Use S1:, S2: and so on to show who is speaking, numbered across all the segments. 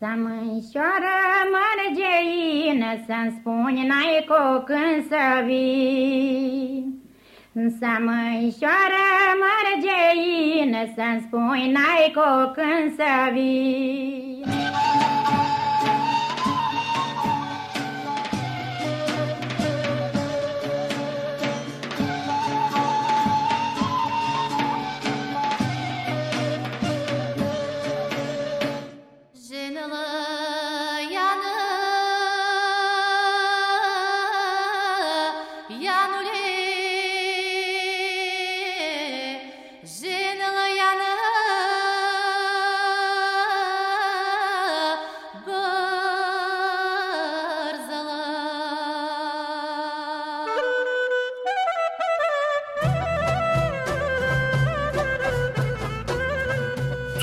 S1: Să mânșoară mărgeină, Să-mi spuni n-ai cu când să vii. Să mânșoară mărgeină, Să-mi spui n-ai cu când să vii.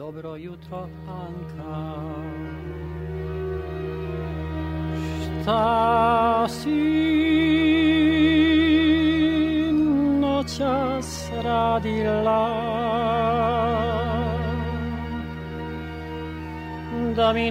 S2: Dobro jutro, Anka. Šta si noćas radila? Da mi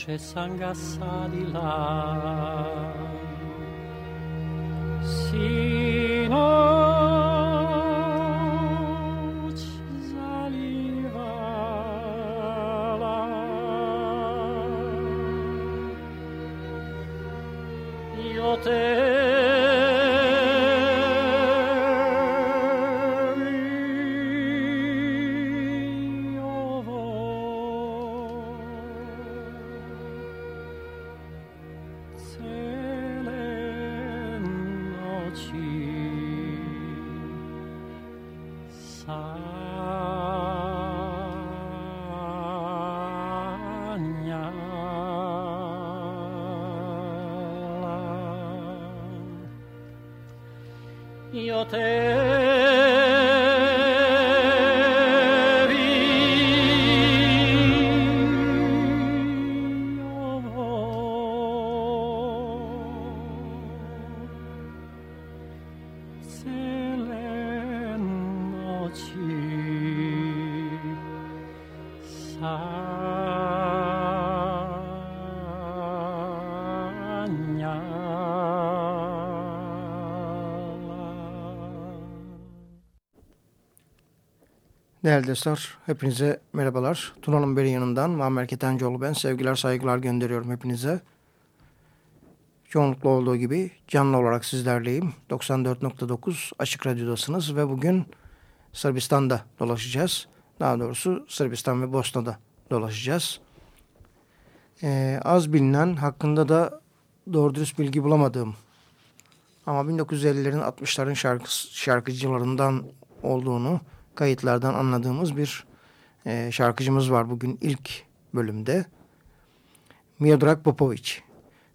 S2: ce sanga di là.
S3: Değerli dostlar, hepinize merhabalar. Tuna'nın beri yanından Muammer Ketencoğlu ben. Sevgiler, saygılar gönderiyorum hepinize. Çoğunlukla olduğu gibi canlı olarak sizlerleyim. 94.9 Açık Radyo'dasınız ve bugün Sırbistan'da dolaşacağız. Daha doğrusu Sırbistan ve Bosna'da dolaşacağız. Ee, az bilinen, hakkında da doğru dürüst bilgi bulamadığım ama 1950'lerin 60'ların şarkı, şarkıcılarından olduğunu kayıtlardan anladığımız bir e, şarkıcımız var bugün ilk bölümde. Miodrag Popovic.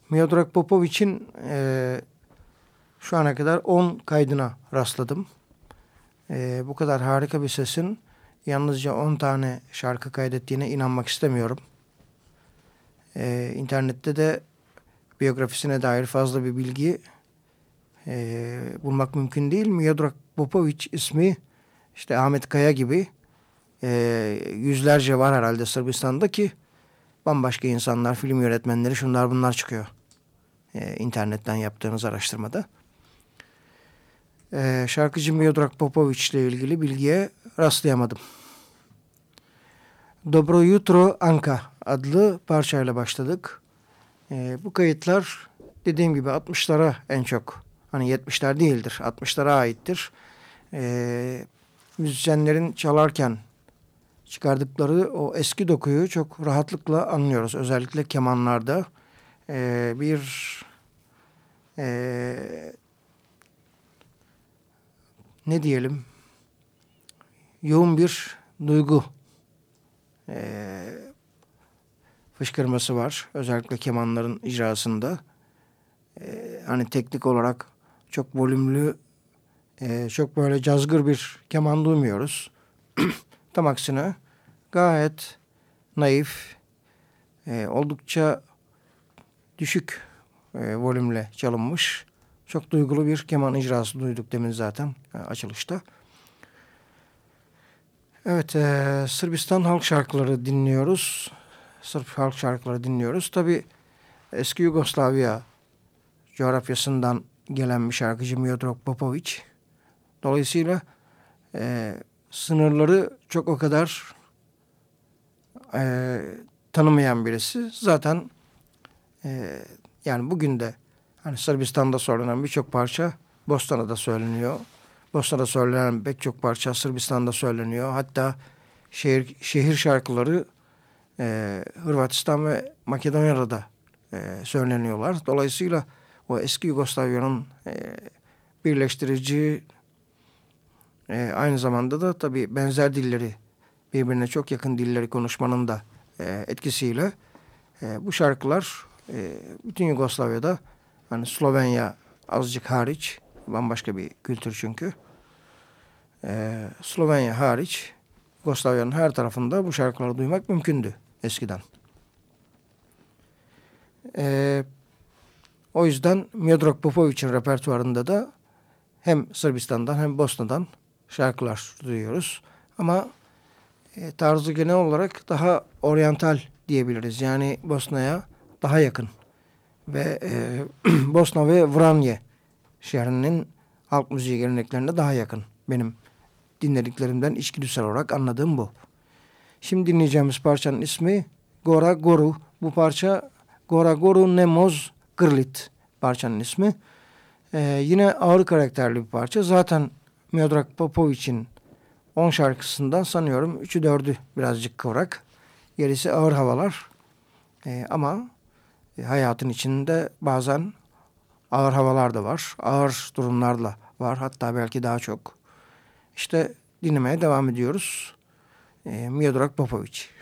S3: Miodrag Popovic'in e, şu ana kadar 10 kaydına rastladım. E, bu kadar harika bir sesin yalnızca 10 tane şarkı kaydettiğine inanmak istemiyorum. E, internette de biyografisine dair fazla bir bilgi e, bulmak mümkün değil. Miodrag Popovic ismi işte Ahmet Kaya gibi e, yüzlerce var herhalde Sırbistan'da ki bambaşka insanlar, film yönetmenleri şunlar bunlar çıkıyor. E, internetten yaptığınız araştırmada. E, şarkıcı Miodrag Popovic ile ilgili bilgiye rastlayamadım. Dobro Jutro Anka adlı parçayla başladık. E, bu kayıtlar dediğim gibi 60'lara en çok hani 70'ler değildir 60'lara aittir. E, müzisyenlerin çalarken çıkardıkları o eski dokuyu çok rahatlıkla anlıyoruz. Özellikle kemanlarda e, bir e, ne diyelim yoğun bir duygu e, fışkırması var. Özellikle kemanların icrasında. E, hani teknik olarak çok volümlü e, çok böyle cazgır bir keman duymuyoruz. Tam aksine gayet naif, e, oldukça düşük e, volümle çalınmış. Çok duygulu bir keman icrası duyduk demin zaten e, açılışta. Evet, e, Sırbistan halk şarkıları dinliyoruz. Sırp halk şarkıları dinliyoruz. Tabi eski Yugoslavya coğrafyasından gelen bir şarkıcı Miodrag Popovic Dolayısıyla e, sınırları çok o kadar e, tanımayan birisi. Zaten e, yani bugün de hani Sırbistan'da söylenen birçok parça Bostana'da söyleniyor. Bostana'da söylenen pek çok parça Sırbistan'da söyleniyor. Hatta şehir, şehir şarkıları e, Hırvatistan ve Makedonya'da da e, söyleniyorlar. Dolayısıyla o eski Yugoslavya'nın e, birleştirici e, aynı zamanda da tabii benzer dilleri birbirine çok yakın dilleri konuşmanın da e, etkisiyle e, bu şarkılar e, bütün Yugoslavya'da hani Slovenya azıcık hariç bambaşka bir kültür çünkü e, Slovenya hariç Yugoslavya'nın her tarafında bu şarkıları duymak mümkündü eskiden. E, o yüzden Miodrag Popovic'in repertuarında da hem Sırbistan'dan hem Bosna'dan şarkılar duyuyoruz. Ama e, tarzı genel olarak daha oryantal diyebiliriz. Yani Bosna'ya daha yakın. Ve e, Bosna ve Vranje şehrinin halk müziği geleneklerine daha yakın. Benim dinlediklerimden içgüdüsel olarak anladığım bu. Şimdi dinleyeceğimiz parçanın ismi Gora Goru. Bu parça Gora Goru Nemoz Grlit parçanın ismi. Ee, yine ağır karakterli bir parça. Zaten Miodrag Popovic'in 10 şarkısından sanıyorum 3'ü 4'ü birazcık kıvrak. Gerisi ağır havalar. E, ama hayatın içinde bazen ağır havalar da var. Ağır durumlarla var. Hatta belki daha çok. İşte dinlemeye devam ediyoruz. E, Miodrag Popovic.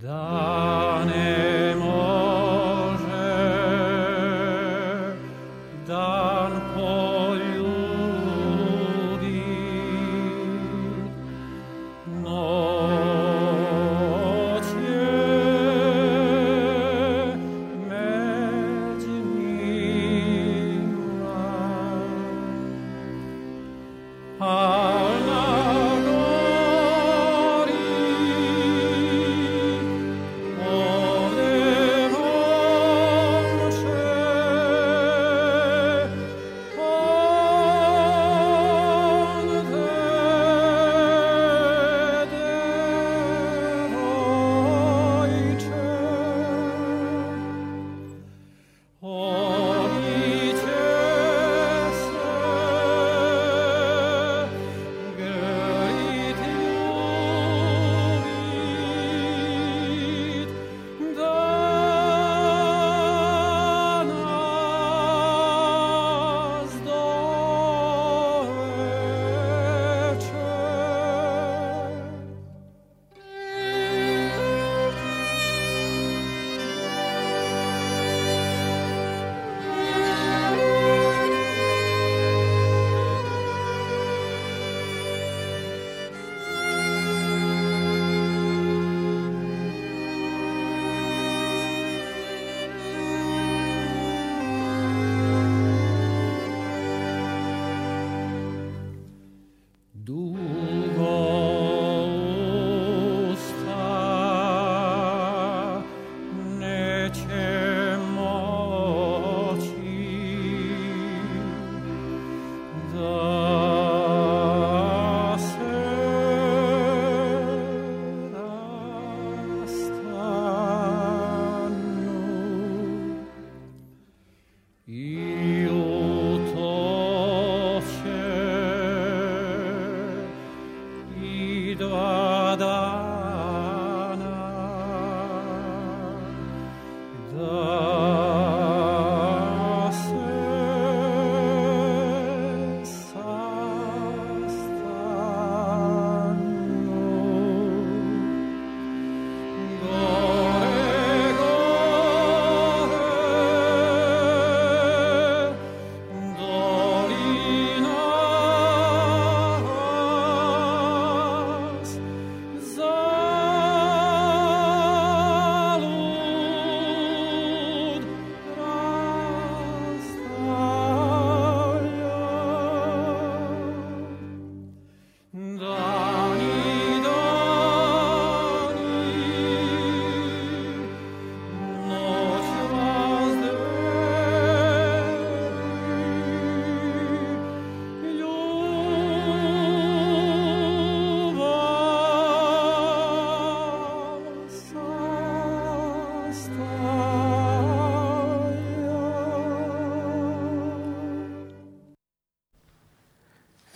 S2: Done.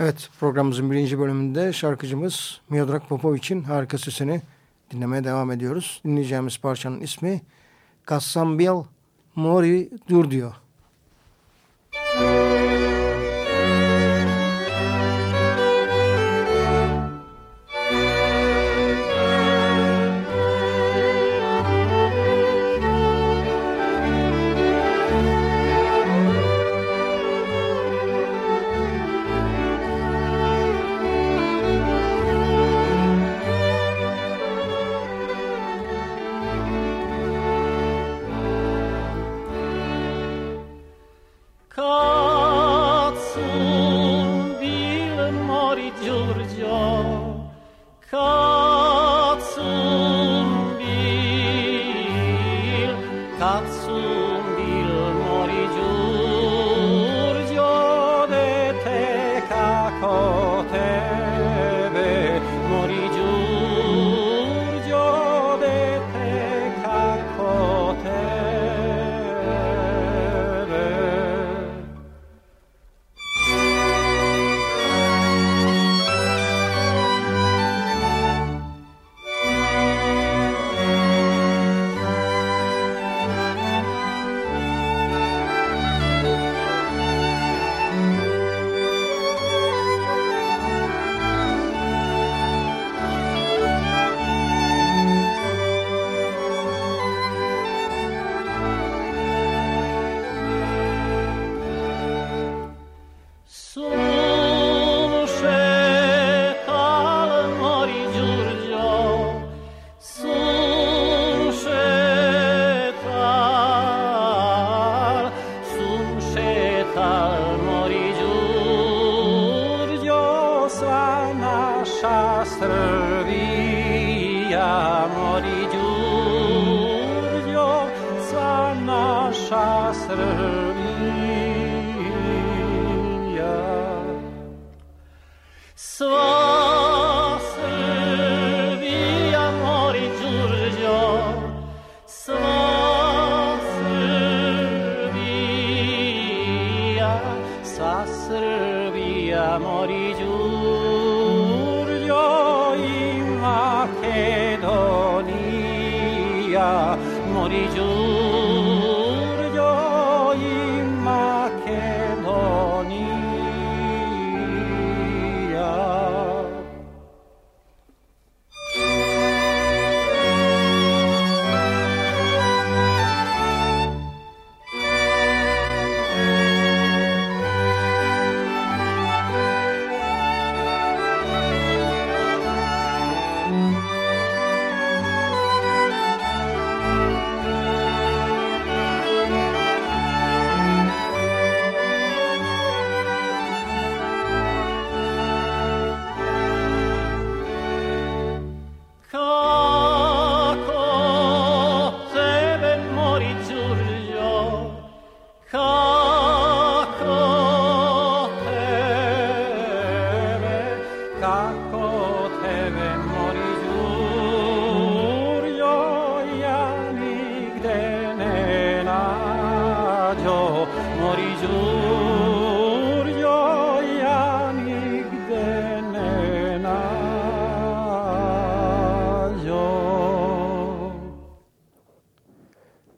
S3: Evet programımızın birinci bölümünde şarkıcımız Miodrag Popovic'in harika sesini dinlemeye devam ediyoruz. Dinleyeceğimiz parçanın ismi Kassambil Mori Dur diyor.
S2: Srbi, mori Đurđo, sa naša Srbija.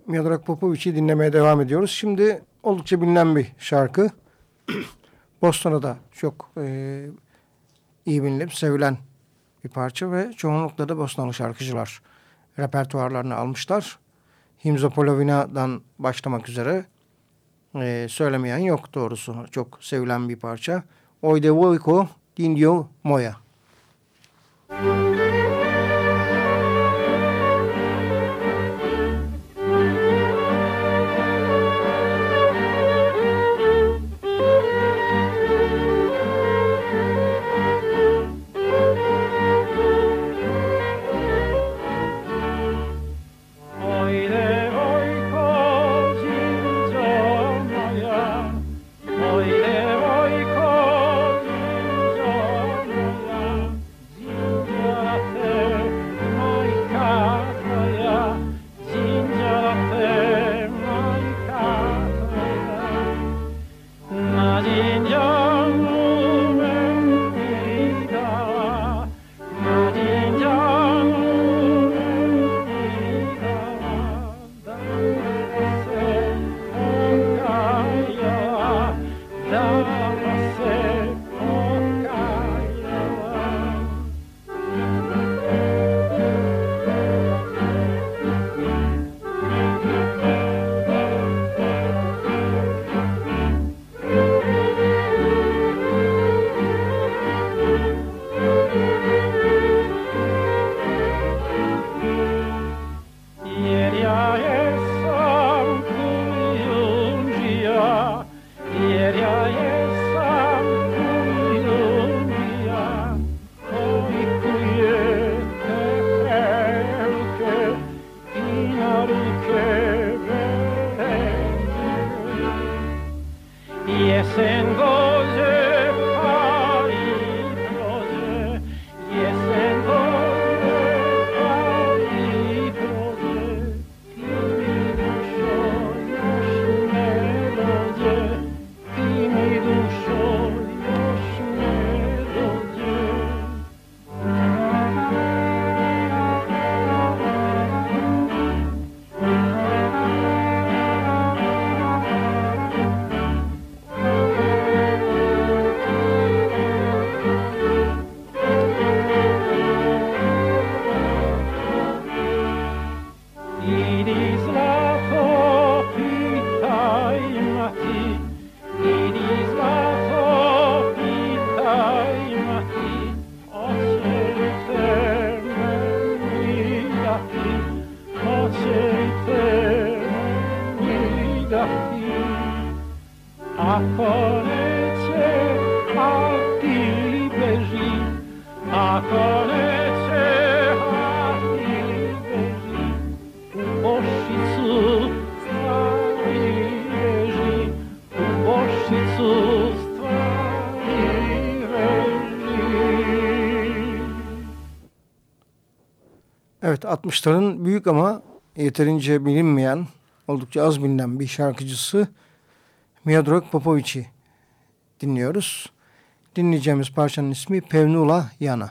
S3: Miodrag Popovic'i dinlemeye devam ediyoruz. Şimdi oldukça bilinen bir şarkı. Boston'a da çok e, iyi bilinip sevilen bir parça ve çoğunlukla da Bostonlu şarkıcılar repertuarlarını almışlar. Himzo Polovina'dan başlamak üzere e, söylemeyen yok doğrusu. Çok sevilen bir parça. Oy de Voiko Dindio Moya.
S2: Müzik 60'ların büyük ama yeterince bilinmeyen, oldukça az bilinen bir şarkıcısı Miodrag Popovic'i dinliyoruz. Dinleyeceğimiz parçanın ismi Pevnula Yana.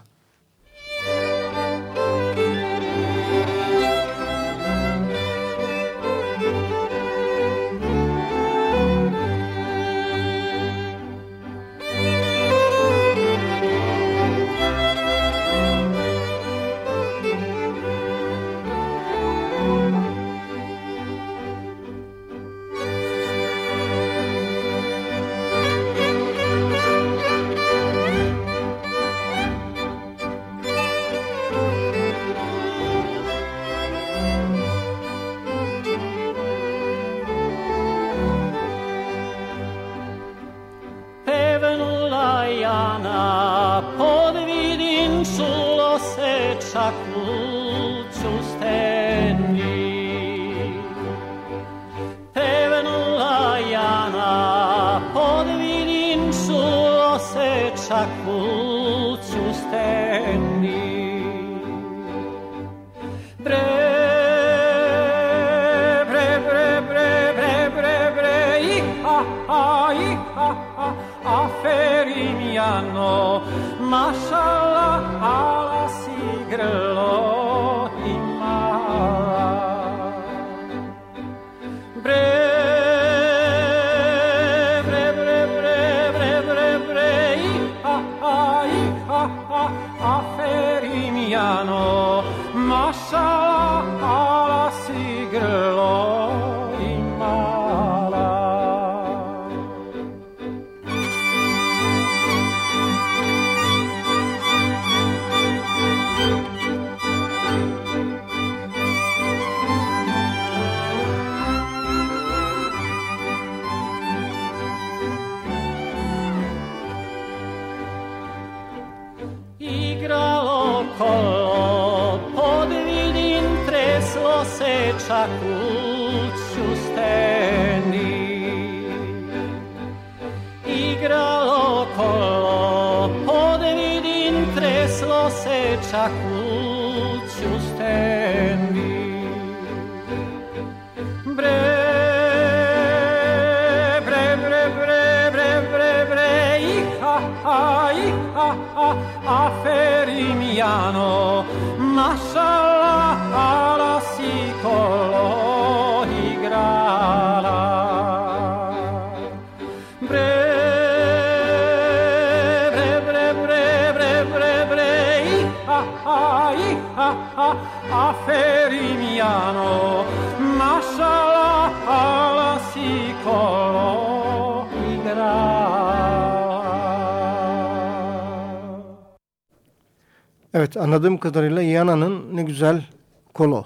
S2: Anladığım kadarıyla Yana'nın ne güzel kolo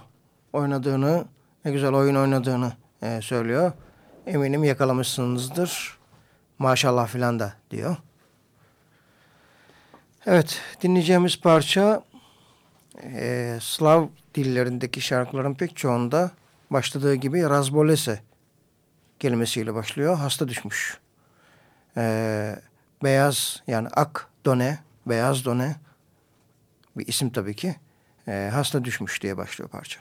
S2: oynadığını, ne güzel oyun oynadığını e, söylüyor. Eminim yakalamışsınızdır. Maşallah filan da diyor. Evet dinleyeceğimiz parça e, Slav dillerindeki şarkıların pek çoğunda başladığı gibi razbolese kelimesiyle başlıyor. Hasta düşmüş. E, beyaz yani ak done, beyaz done bir isim tabii ki. E, hasta düşmüş diye başlıyor parça.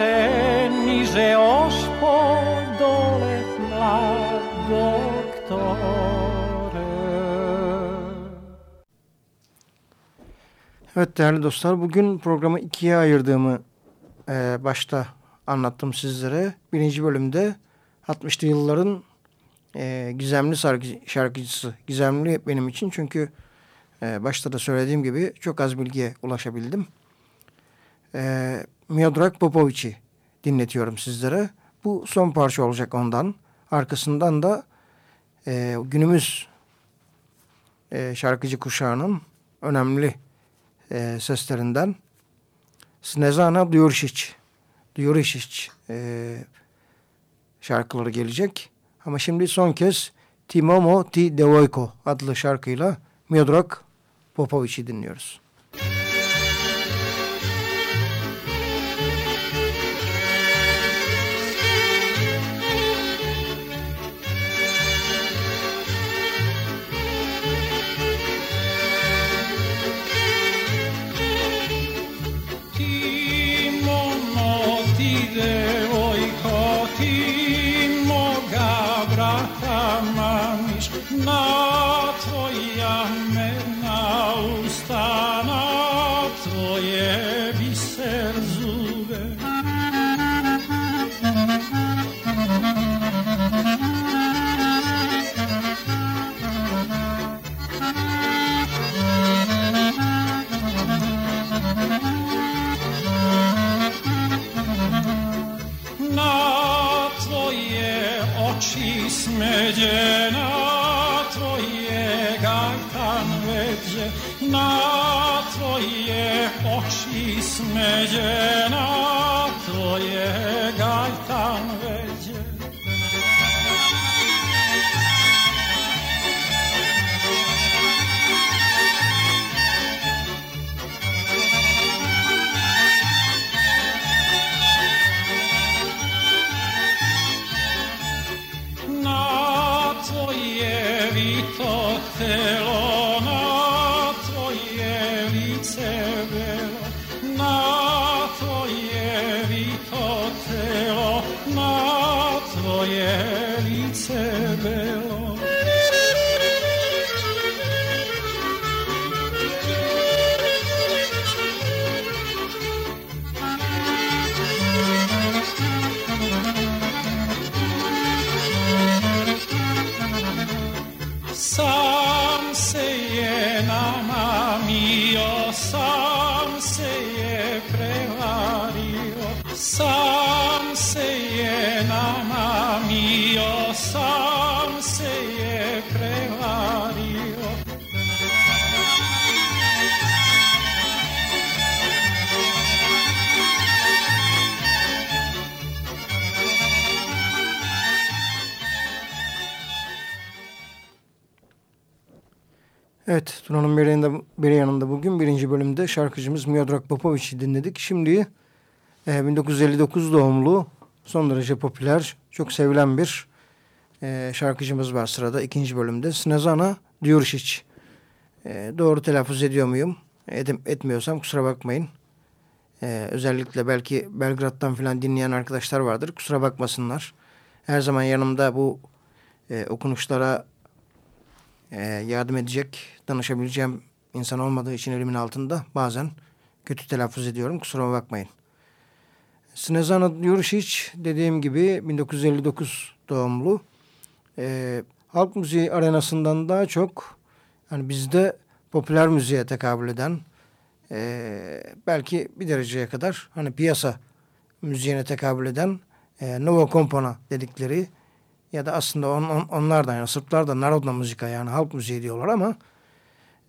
S2: Niže dole
S3: Evet değerli dostlar bugün programı ikiye ayırdığımı e, başta anlattım sizlere. Birinci bölümde 60'lı yılların e, gizemli şarkı, şarkıcısı. Gizemli benim için çünkü e, başta da söylediğim gibi çok az bilgiye ulaşabildim. E, Miodrag Popovic'i dinletiyorum sizlere. Bu son parça olacak ondan. Arkasından da e, günümüz e, şarkıcı kuşağının önemli e, seslerinden Snezana Djuricic Djuricic e, şarkıları gelecek. Ama şimdi son kez Timomo Ti Devojko adlı şarkıyla Miodrag Popovic'i dinliyoruz. Evet, Tuna'nın beri yanında, beri yanında bugün birinci bölümde şarkıcımız Miodrag Popovic'i dinledik. Şimdi e, 1959 doğumlu, son derece popüler, çok sevilen bir e, şarkıcımız var sırada ikinci bölümde. Snezana Djuricic. E, doğru telaffuz ediyor muyum? Edim, etmiyorsam kusura bakmayın. Ee, özellikle belki Belgrad'dan falan dinleyen arkadaşlar vardır. Kusura bakmasınlar. Her zaman yanımda bu e, okunuşlara e, yardım edecek, danışabileceğim insan olmadığı için elimin altında bazen kötü telaffuz ediyorum. Kusura bakmayın. Snezana Yurişic dediğim gibi 1959 doğumlu. E, halk müziği arenasından daha çok yani bizde popüler müziğe tekabül eden e, belki bir dereceye kadar hani piyasa müziğine tekabül eden e, Novo Compona dedikleri ya da aslında on, on, onlar da yani Sırplar da Narodna müzika yani halk müziği diyorlar ama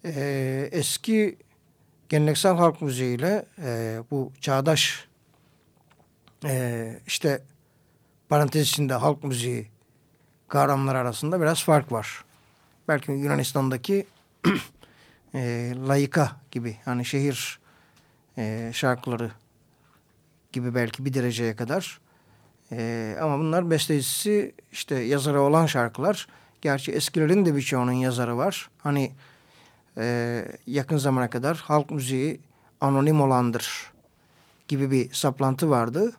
S3: e, eski geleneksel halk müziğiyle e, bu çağdaş e, işte parantez içinde halk müziği kavramları arasında biraz fark var. Belki Yunanistan'daki e, layıka gibi hani şehir e, şarkıları gibi belki bir dereceye kadar. E, ama bunlar bestecisi işte yazarı olan şarkılar. Gerçi eskilerin de birçoğunun yazarı var. Hani e, yakın zamana kadar halk müziği anonim olandır gibi bir saplantı vardı.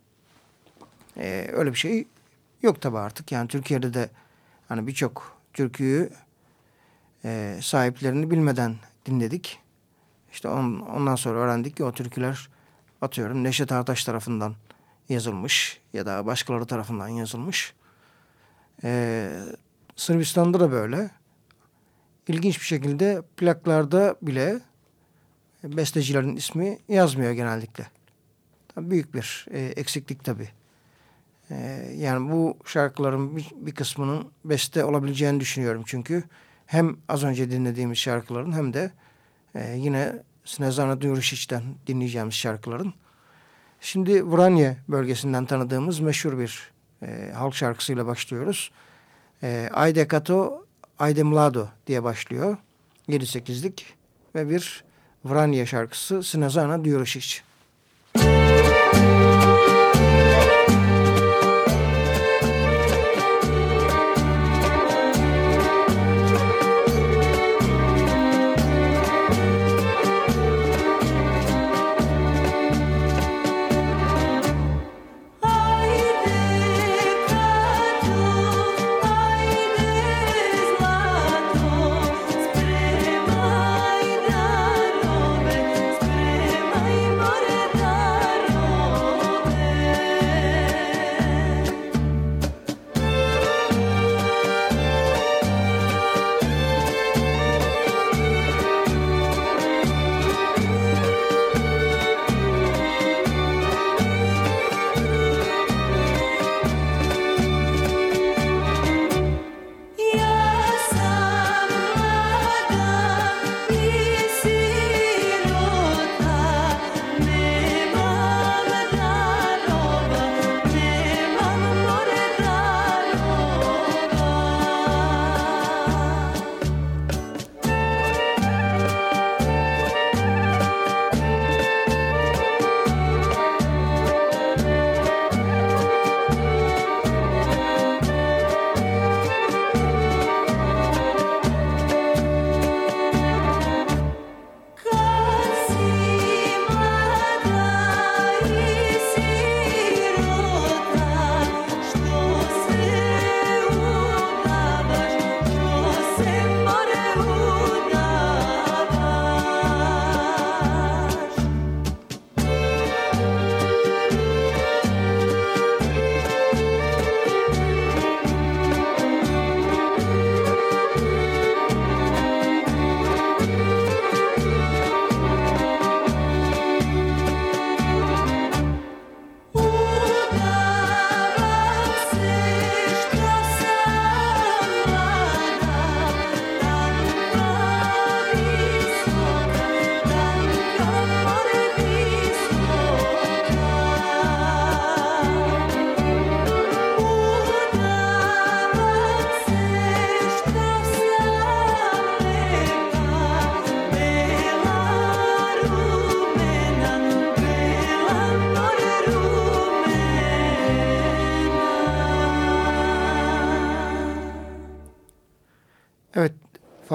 S3: E, öyle bir şey yok tabi artık. Yani Türkiye'de de hani birçok türküyü e, sahiplerini bilmeden dinledik. İşte on, ondan sonra öğrendik ki o türküler atıyorum Neşet Ertaş tarafından yazılmış ya da başkaları tarafından yazılmış. Ee, Sırbistan'da da böyle. İlginç bir şekilde plaklarda bile bestecilerin ismi yazmıyor genellikle. Tabii büyük bir e, eksiklik tabii. E, yani bu şarkıların bir, bir kısmının beste olabileceğini düşünüyorum çünkü hem az önce dinlediğimiz şarkıların hem de e, yine Snezana Duyuruşiç'ten dinleyeceğimiz şarkıların. Şimdi Vranje bölgesinden tanıdığımız meşhur bir e, halk şarkısıyla başlıyoruz. E, Ayde Ayde Mlado diye başlıyor. 7-8'lik ve bir Vranje şarkısı Snezana Duyuruşiç. Müzik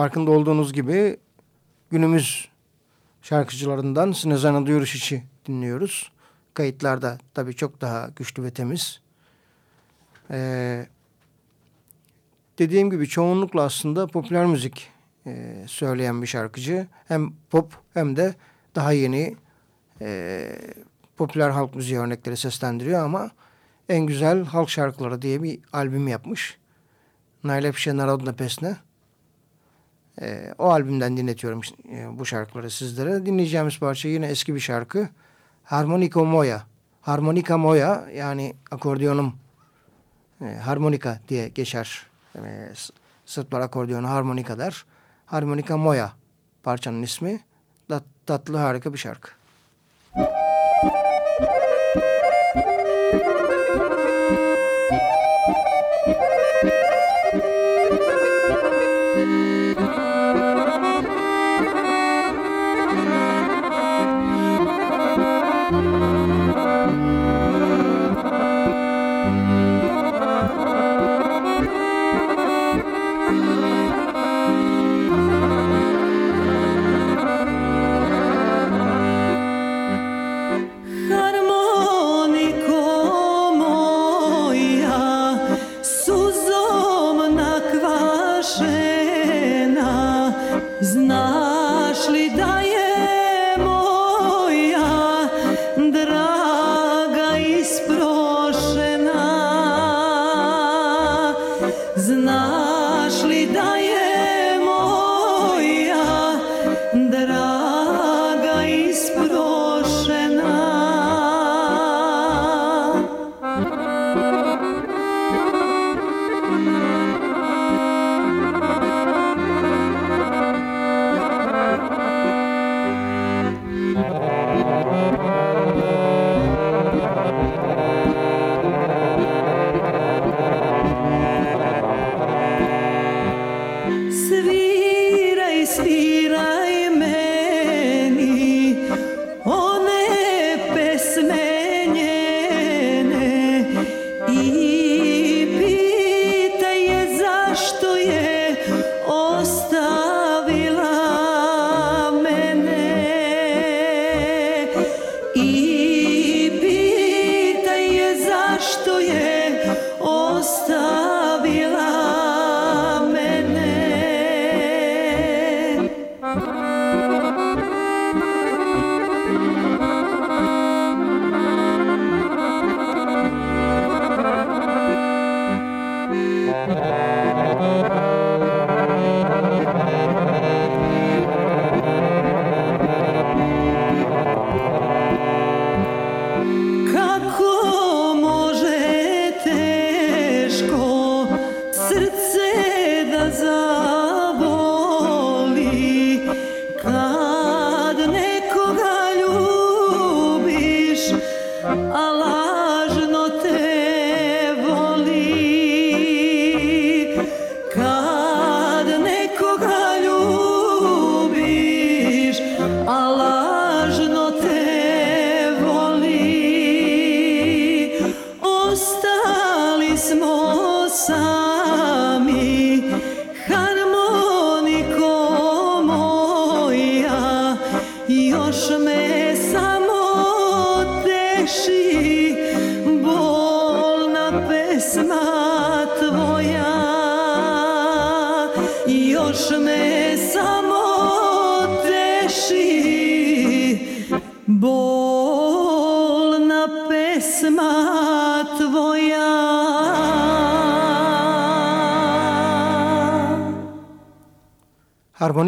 S3: farkında olduğunuz gibi günümüz
S1: şarkıcılarından Snezana Duyuruşiç'i dinliyoruz. Kayıtlarda tabii çok daha güçlü ve temiz. Ee, dediğim gibi çoğunlukla aslında popüler müzik e, söyleyen bir şarkıcı. Hem pop hem de daha yeni e, popüler halk müziği örnekleri seslendiriyor ama en güzel halk şarkıları diye bir albüm yapmış. Najlepše Narodne Pesne. E, o albümden dinletiyorum e, bu şarkıları sizlere. Dinleyeceğimiz parça yine eski bir şarkı. Harmonika Moya. Harmonika Moya yani akordiyonum e, harmonika diye geçer. E, Sırplar akordiyonu harmonika der. Harmonika Moya parçanın ismi. tatlı harika bir şarkı.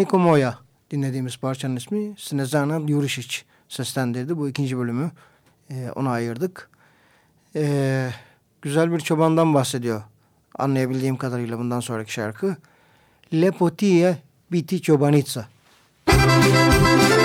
S1: Harmoniko Moya dinlediğimiz parçanın ismi Snezana Jurisic seslendirdi. Bu ikinci bölümü e, ona ayırdık. E, güzel bir çobandan bahsediyor. Anlayabildiğim kadarıyla bundan sonraki şarkı. Lepotie biti çobanitsa. Müzik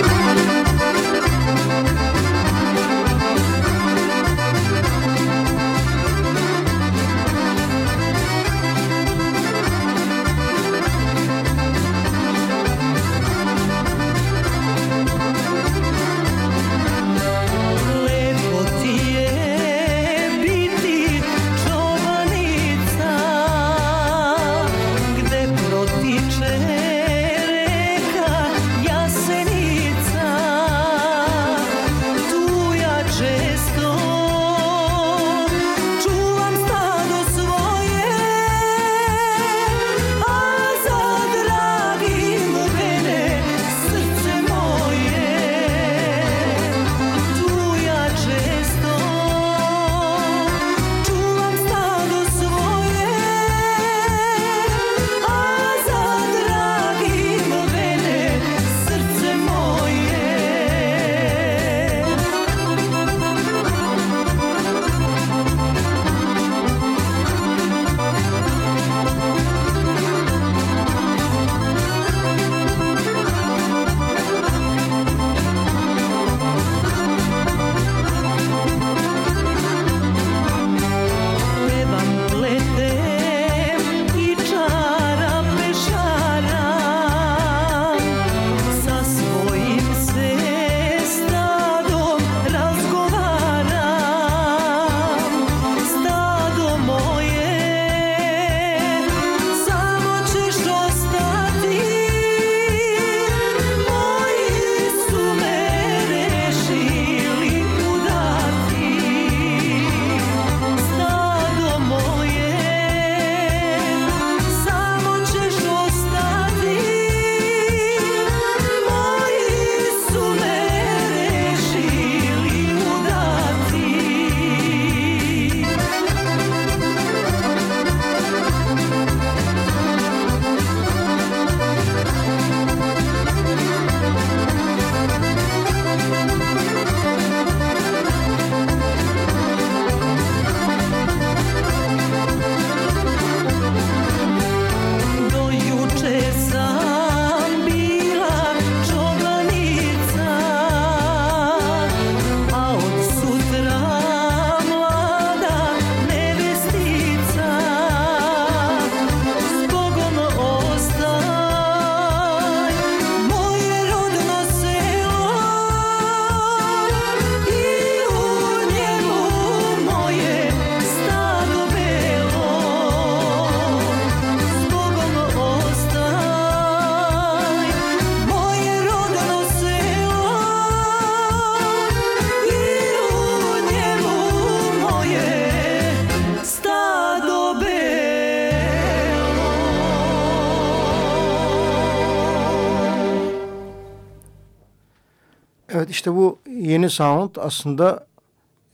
S1: İşte bu yeni sound aslında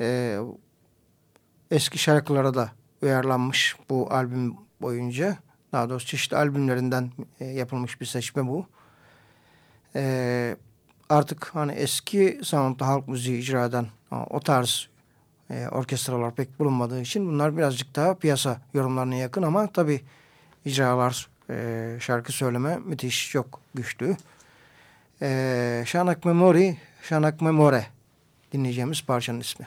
S1: e, eski şarkılara da uyarlanmış bu albüm boyunca. Daha doğrusu çeşitli albümlerinden e, yapılmış bir seçme bu. E, artık hani eski soundda halk müziği icra eden o tarz e, orkestralar pek bulunmadığı için bunlar birazcık daha piyasa yorumlarına yakın ama tabi icralar e, şarkı söyleme müthiş çok güçlü. E, Şanak Memori, Şanak Memore dinleyeceğimiz parçanın ismi.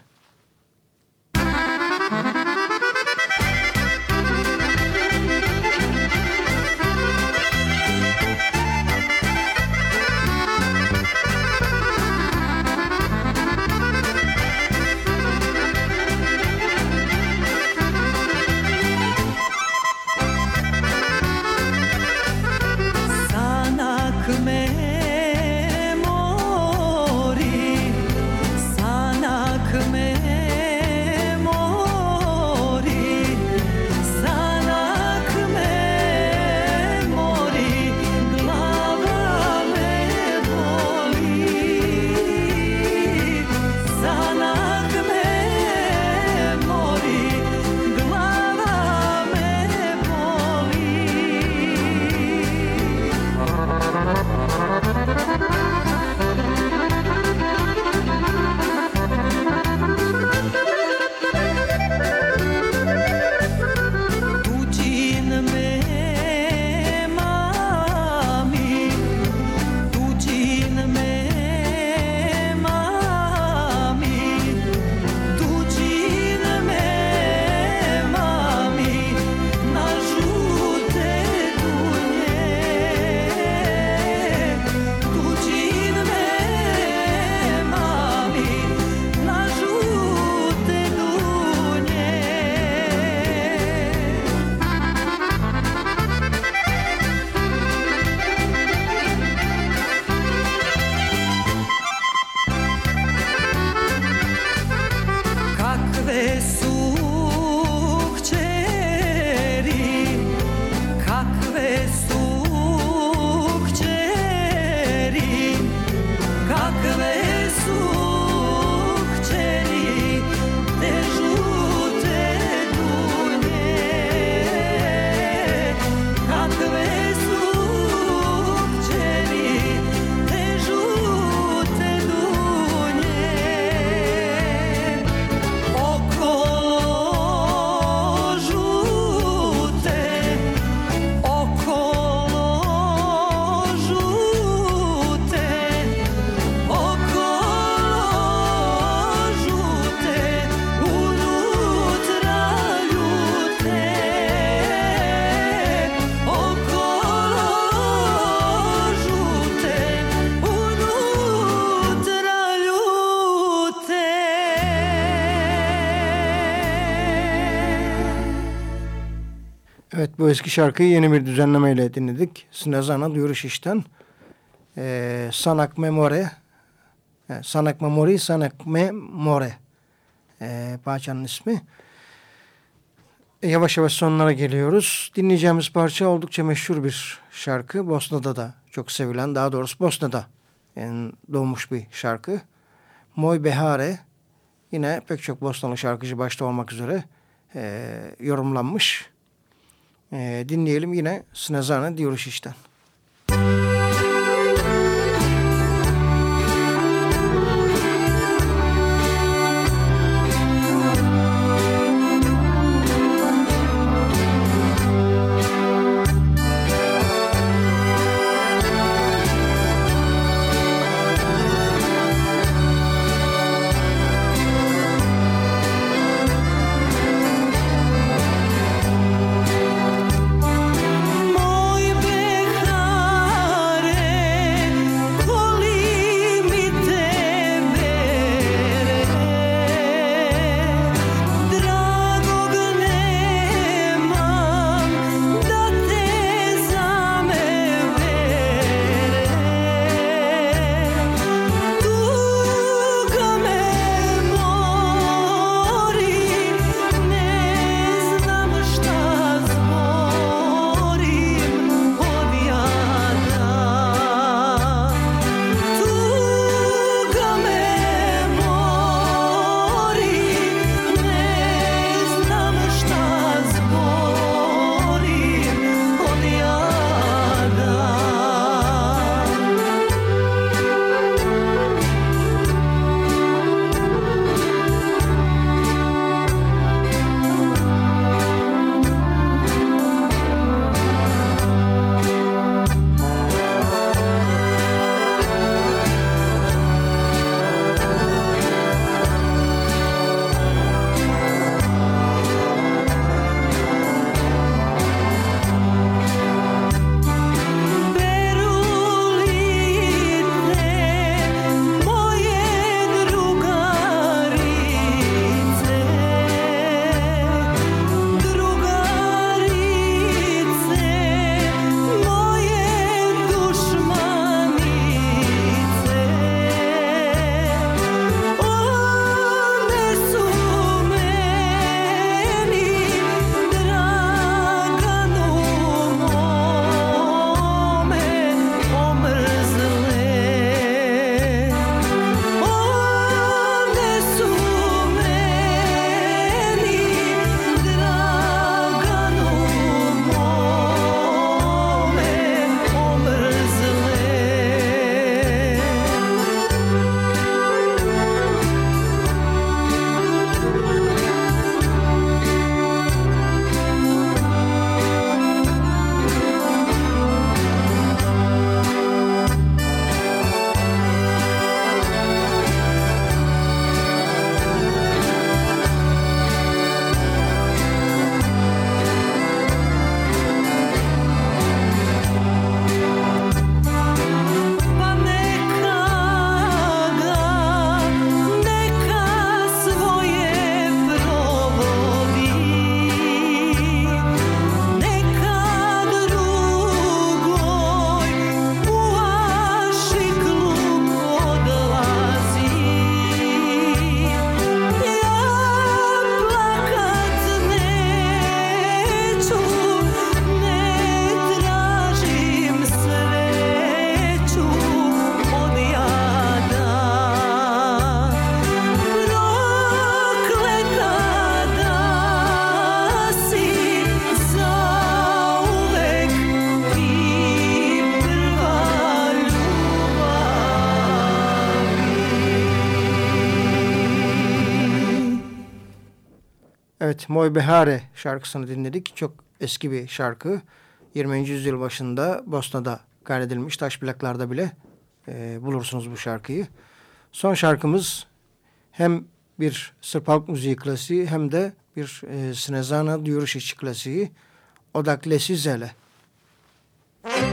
S1: Bu eski şarkıyı yeni bir düzenlemeyle dinledik. Snezana duyuruş işten. Ee, Sanak Memore. E, Sanak Memori, Sanak Memore. Ee, parçanın ismi. E, yavaş yavaş sonlara geliyoruz. Dinleyeceğimiz parça oldukça meşhur bir şarkı. Bosna'da da çok sevilen, daha doğrusu Bosna'da yani doğmuş bir şarkı. Moy Behare. Yine pek çok Bosnalı şarkıcı başta olmak üzere e, yorumlanmış. E, dinleyelim yine Snezana Diyoruz işten.
S3: Evet, Moy Behare şarkısını dinledik. Çok eski bir şarkı. 20. yüzyıl başında Bosna'da kaydedilmiş. Taş plaklarda bile e, bulursunuz bu şarkıyı. Son şarkımız hem bir Sırp halk müziği klasiği hem de bir e, Snezana Duyuruş klasiği Odaklesi Zele. Müzik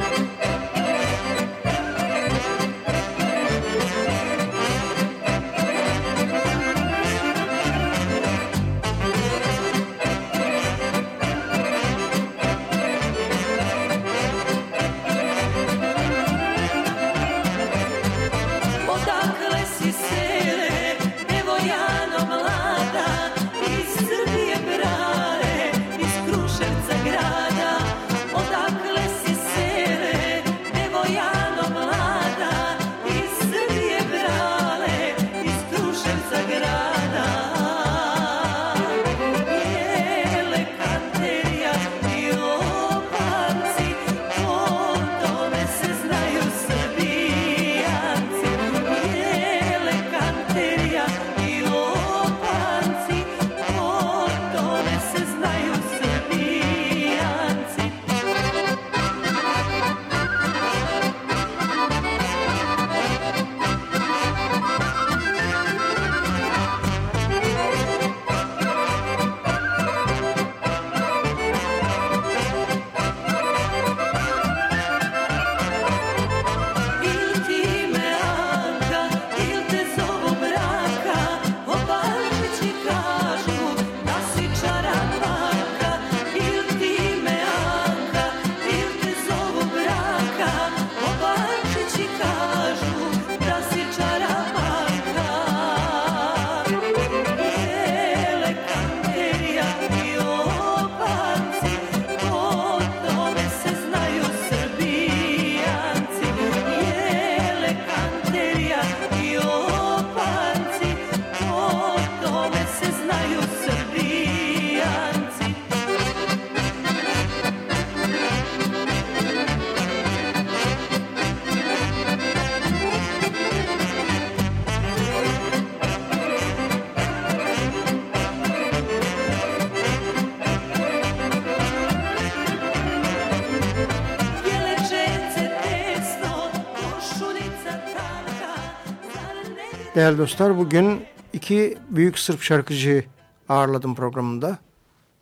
S3: Değerli dostlar bugün iki büyük Sırp şarkıcı ağırladım programında.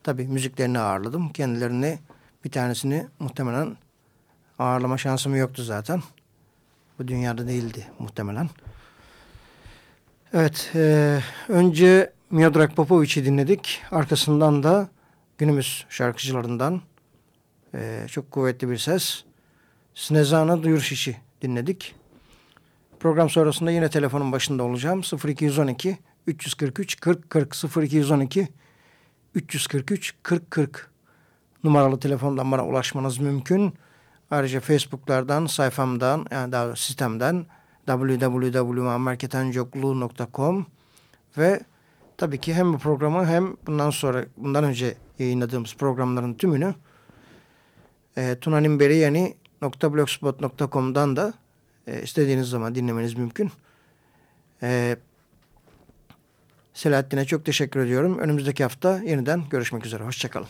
S3: Tabi müziklerini ağırladım. Kendilerini bir tanesini muhtemelen ağırlama şansım yoktu zaten. Bu dünyada değildi muhtemelen. Evet, e, önce Miodrag Popovic'i dinledik. Arkasından da günümüz şarkıcılarından e, çok kuvvetli bir ses. Snezana Duyurşiş'i dinledik. Program sonrasında yine telefonun başında olacağım. 0212 343 40 40 0212 343 40 40 numaralı telefondan bana ulaşmanız mümkün. Ayrıca Facebook'lardan, sayfamdan, yani daha sistemden www.marketencoklu.com ve tabii ki hem bu programı hem bundan sonra bundan önce yayınladığımız programların tümünü e, tunanimberiyani.blogspot.com'dan da e, istediğiniz zaman dinlemeniz mümkün. E, Selahattin'e çok teşekkür ediyorum. Önümüzdeki hafta yeniden görüşmek üzere. Hoşçakalın.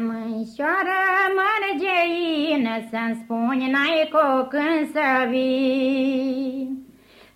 S1: Mânșoară mărgeină, Să-mi spuni n-ai cu când să vii